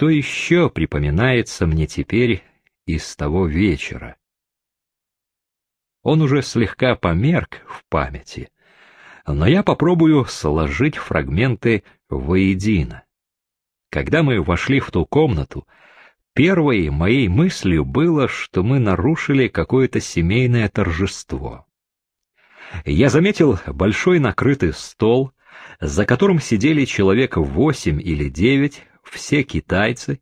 Что еще припоминается мне теперь из того вечера? Он уже слегка померк в памяти, но я попробую сложить фрагменты воедино. Когда мы вошли в ту комнату, первой моей мыслью было, что мы нарушили какое-то семейное торжество. Я заметил большой накрытый стол, за которым сидели человек восемь или девять, все китайцы,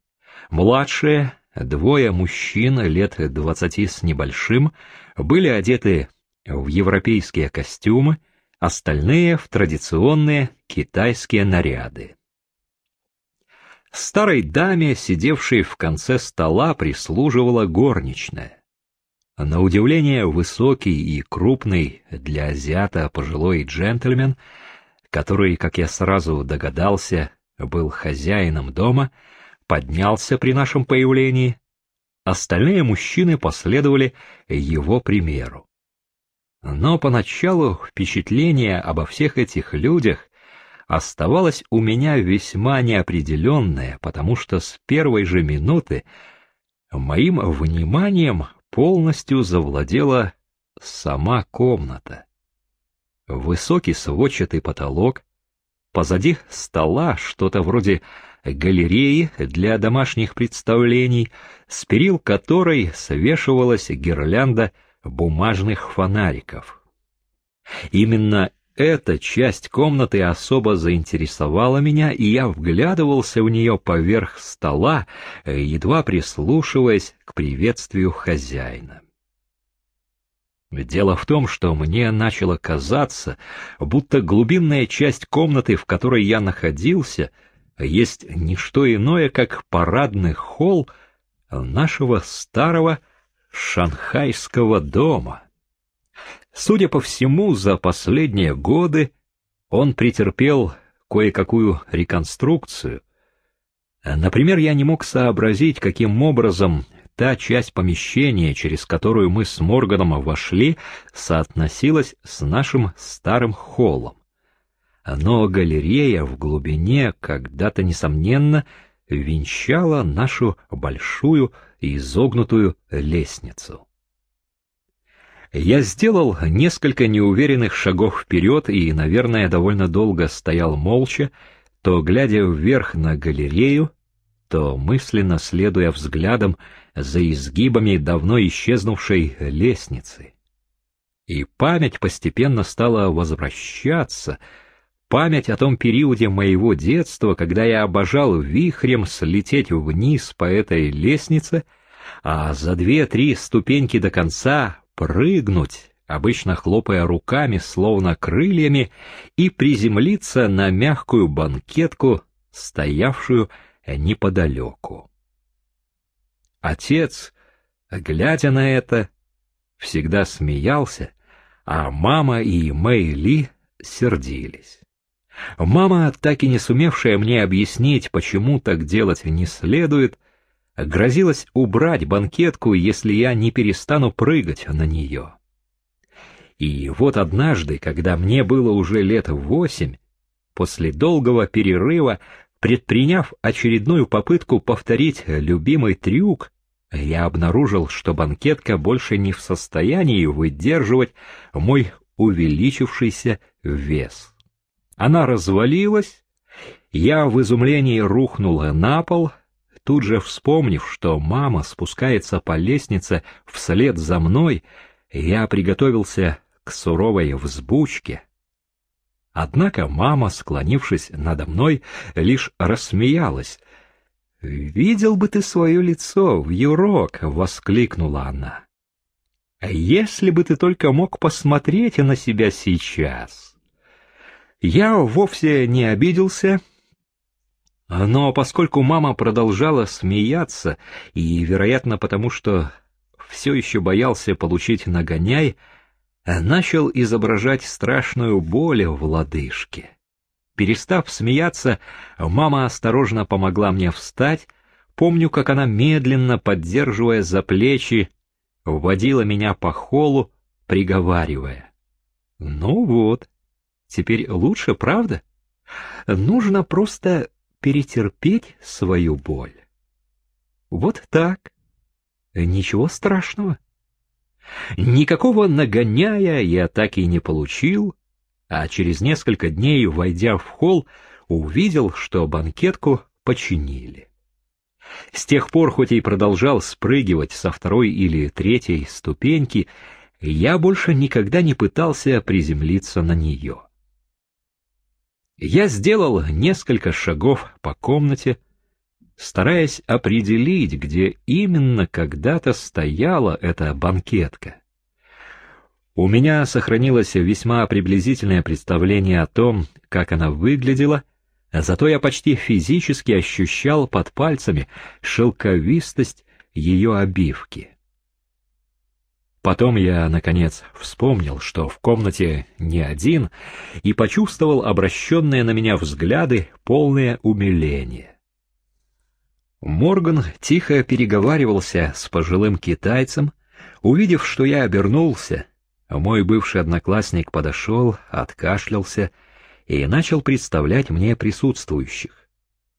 младшие, двое мужчин лет двадцати с небольшим, были одеты в европейские костюмы, остальные в традиционные китайские наряды. Старой даме, сидевшей в конце стола, прислуживала горничная. На удивление высокий и крупный для азиата пожилой джентльмен, который, как я сразу догадался, был хозяином дома, поднялся при нашем появлении. Остальные мужчины последовали его примеру. Но поначалу впечатление обо всех этих людях оставалось у меня весьма неопределенное, потому что с первой же минуты моим вниманием полностью завладела сама комната. Высокий сводчатый потолок, позади стола что-то вроде галереи для домашних представлений, с перил которой свешивалась гирлянда бумажных фонариков. Именно эта часть комнаты особо заинтересовала меня, и я вглядывался в нее поверх стола, едва прислушиваясь к приветствию хозяина. Дело в том, что мне начало казаться, будто глубинная часть комнаты, в которой я находился, есть не что иное, как парадный холл нашего старого шанхайского дома — Судя по всему, за последние годы он претерпел кое-какую реконструкцию. Например, я не мог сообразить, каким образом та часть помещения, через которую мы с Морганом вошли, соотносилась с нашим старым холлом. Но галерея в глубине когда-то, несомненно, венчала нашу большую изогнутую лестницу. Я сделал несколько неуверенных шагов вперед и, наверное, довольно долго стоял молча, то глядя вверх на галерею, то мысленно следуя взглядом за изгибами давно исчезнувшей лестницы. И память постепенно стала возвращаться, память о том периоде моего детства, когда я обожал вихрем слететь вниз по этой лестнице, а за две-три ступеньки до конца прыгнуть, обычно хлопая руками, словно крыльями, и приземлиться на мягкую банкетку, стоявшую неподалеку. Отец, глядя на это, всегда смеялся, а мама и Мэй Ли сердились. Мама, так и не сумевшая мне объяснить, почему так делать не следует, грозилась убрать банкетку, если я не перестану прыгать на нее. И вот однажды, когда мне было уже лет восемь, после долгого перерыва, предприняв очередную попытку повторить любимый трюк, я обнаружил, что банкетка больше не в состоянии выдерживать мой увеличившийся вес. Она развалилась, я в изумлении рухнул на пол, Тут же вспомнив, что мама спускается по лестнице вслед за мной, я приготовился к суровой взбучке. Однако мама, склонившись надо мной, лишь рассмеялась. «Видел бы ты свое лицо в юрок!» — воскликнула она. «Если бы ты только мог посмотреть на себя сейчас!» Я вовсе не обиделся, — но поскольку мама продолжала смеяться, и, вероятно, потому что все еще боялся получить нагоняй, начал изображать страшную боль в лодыжке. Перестав смеяться, мама осторожно помогла мне встать, помню, как она, медленно поддерживая за плечи, вводила меня по холу, приговаривая. «Ну вот, теперь лучше, правда? Нужно просто перетерпеть свою боль. Вот так. Ничего страшного. Никакого нагоняя я так и не получил, а через несколько дней, войдя в холл, увидел, что банкетку починили. С тех пор, хоть и продолжал спрыгивать со второй или третьей ступеньки, я больше никогда не пытался приземлиться на нее. Я сделал несколько шагов по комнате, стараясь определить, где именно когда-то стояла эта банкетка. У меня сохранилось весьма приблизительное представление о том, как она выглядела, зато я почти физически ощущал под пальцами шелковистость ее обивки. Потом я, наконец, вспомнил, что в комнате не один, и почувствовал обращенные на меня взгляды, полное умиление. Морган тихо переговаривался с пожилым китайцем, увидев, что я обернулся, мой бывший одноклассник подошел, откашлялся и начал представлять мне присутствующих.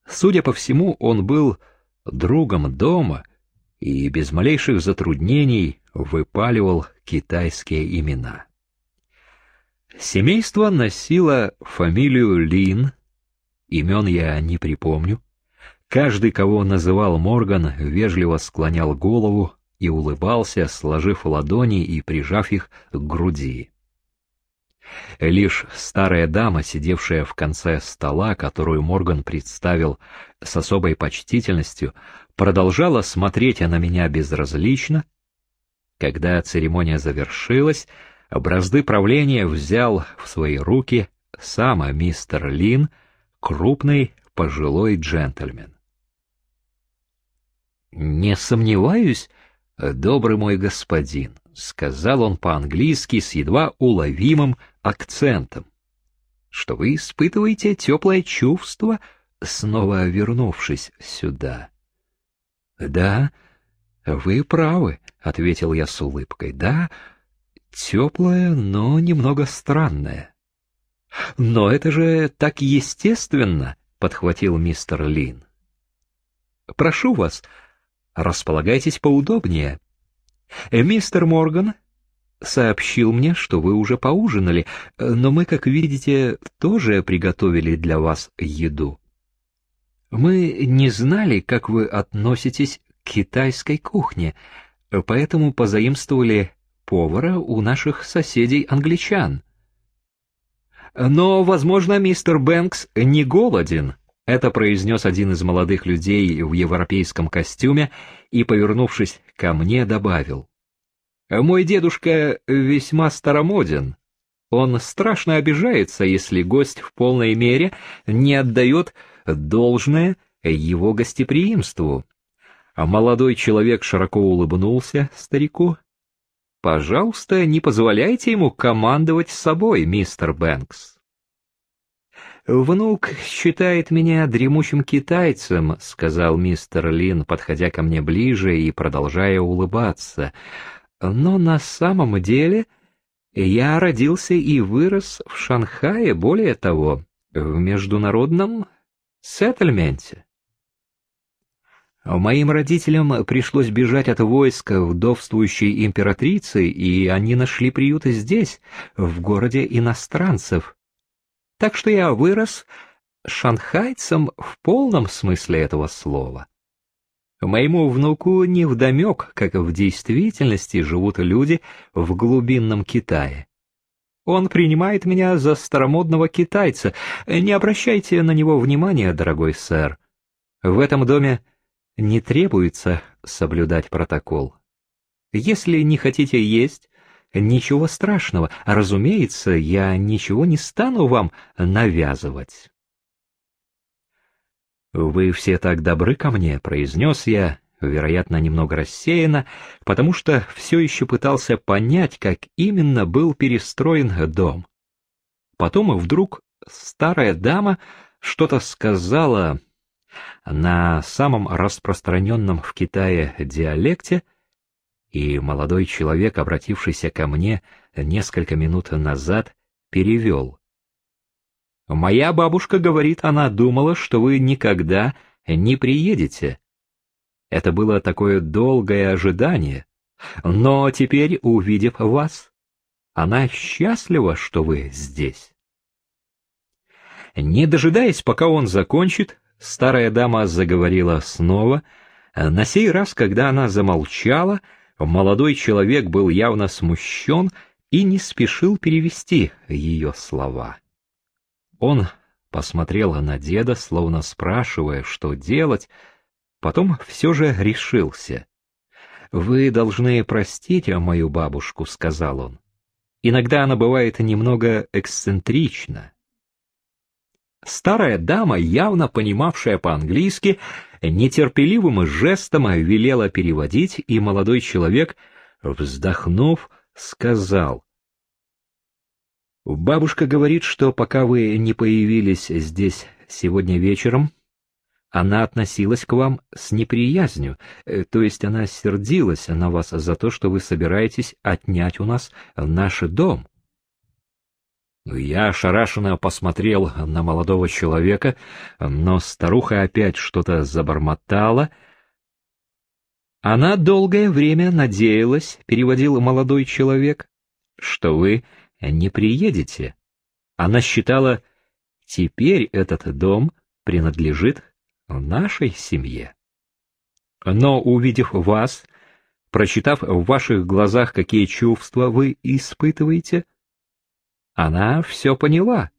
Судя по всему, он был другом дома и без малейших затруднений выпаливал китайские имена. Семейство носило фамилию Лин, имен я не припомню. Каждый, кого называл Морган, вежливо склонял голову и улыбался, сложив ладони и прижав их к груди. Лишь старая дама, сидевшая в конце стола, которую Морган представил с особой почтительностью, продолжала смотреть на меня безразлично. Когда церемония завершилась, бразды правления взял в свои руки сам мистер Лин, крупный пожилой джентльмен. «Не сомневаюсь, добрый мой господин», — сказал он по-английски с едва уловимым акцентом, «что вы испытываете теплое чувство, снова вернувшись сюда». Да, вы правы, ответил я с улыбкой. Да, теплое, но немного странное. Но это же так естественно, подхватил мистер Лин. Прошу вас, располагайтесь поудобнее. Мистер Морган сообщил мне, что вы уже поужинали, но мы, как видите, тоже приготовили для вас еду. Мы не знали, как вы относитесь к китайской кухне, поэтому позаимствовали повара у наших соседей-англичан. Но, возможно, мистер Бэнкс не голоден, это произнес один из молодых людей в европейском костюме и, повернувшись ко мне, добавил. Мой дедушка весьма старомоден. Он страшно обижается, если гость в полной мере не отдает должное его гостеприимству. А молодой человек широко улыбнулся старику. «Пожалуйста, не позволяйте ему командовать собой, мистер Бэнкс». «Внук считает меня дремучим китайцем», — сказал мистер Лин, подходя ко мне ближе и продолжая улыбаться. «Но на самом деле я родился и вырос в Шанхае, более того, в международном сеттельменте. Моим родителям пришлось бежать от войска вдовствующей императрицы, и они нашли приют здесь, в городе иностранцев. Так что я вырос шанхайцем в полном смысле этого слова. Моему внуку невдомек, как в действительности живут люди в глубинном Китае. Он принимает меня за старомодного китайца. Не обращайте на него внимания, дорогой сэр. В этом доме не требуется соблюдать протокол. Если не хотите есть, ничего страшного. Разумеется, я ничего не стану вам навязывать. «Вы все так добры ко мне», — произнес я, вероятно, немного рассеяно, потому что все еще пытался понять, как именно был перестроен дом. Потом вдруг старая дама что-то сказала на самом распространенном в Китае диалекте, и молодой человек, обратившийся ко мне несколько минут назад, перевел. «Моя бабушка говорит, она думала, что вы никогда не приедете. Это было такое долгое ожидание. Но теперь, увидев вас, она счастлива, что вы здесь. Не дожидаясь, пока он закончит, старая дама заговорила снова. На сей раз, когда она замолчала, молодой человек был явно смущен и не спешил перевести ее слова. Он посмотрел на деда, словно спрашивая, что делать, потом все же решился. «Вы должны простить мою бабушку», — сказал он. «Иногда она бывает немного эксцентрична». Старая дама, явно понимавшая по-английски, нетерпеливым жестом велела переводить, и молодой человек, вздохнув, сказал. «Бабушка говорит, что пока вы не появились здесь сегодня вечером, она относилась к вам с неприязнью, э, то есть она сердилась на вас за то, что вы собираетесь отнять у нас наш дом. Я ошарашенно посмотрел на молодого человека, но старуха опять что-то забормотала. Она долгое время надеялась, переводил молодой человек, что вы не приедете. Она считала, теперь этот дом принадлежит нашей семье. Но увидев вас, прочитав в ваших глазах, какие чувства вы испытываете, она все поняла.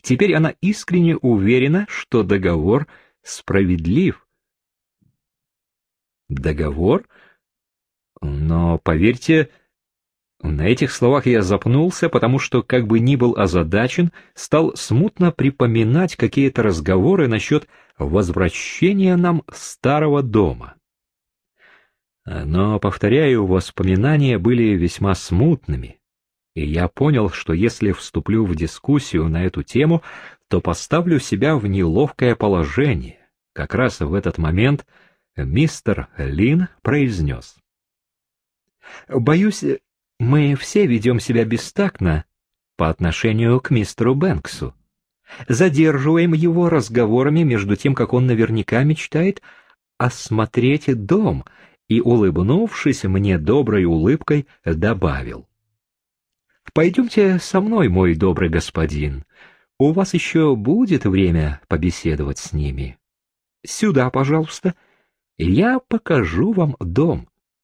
Теперь она искренне уверена, что договор справедлив. Договор? Но, поверьте, на этих словах я запнулся, потому что, как бы ни был озадачен, стал смутно припоминать какие-то разговоры насчет возвращения нам старого дома. Но, повторяю, воспоминания были весьма смутными, и я понял, что если вступлю в дискуссию на эту тему, то поставлю себя в неловкое положение. Как раз в этот момент мистер Лин произнес. «Боюсь, мы все ведем себя бестактно по отношению к мистеру Бэнксу. Задерживаем его разговорами между тем, как он наверняка мечтает осмотреть дом, и, улыбнувшись мне доброй улыбкой, добавил. «Пойдемте со мной, мой добрый господин. У вас еще будет время побеседовать с ними. Сюда, пожалуйста, я покажу вам дом».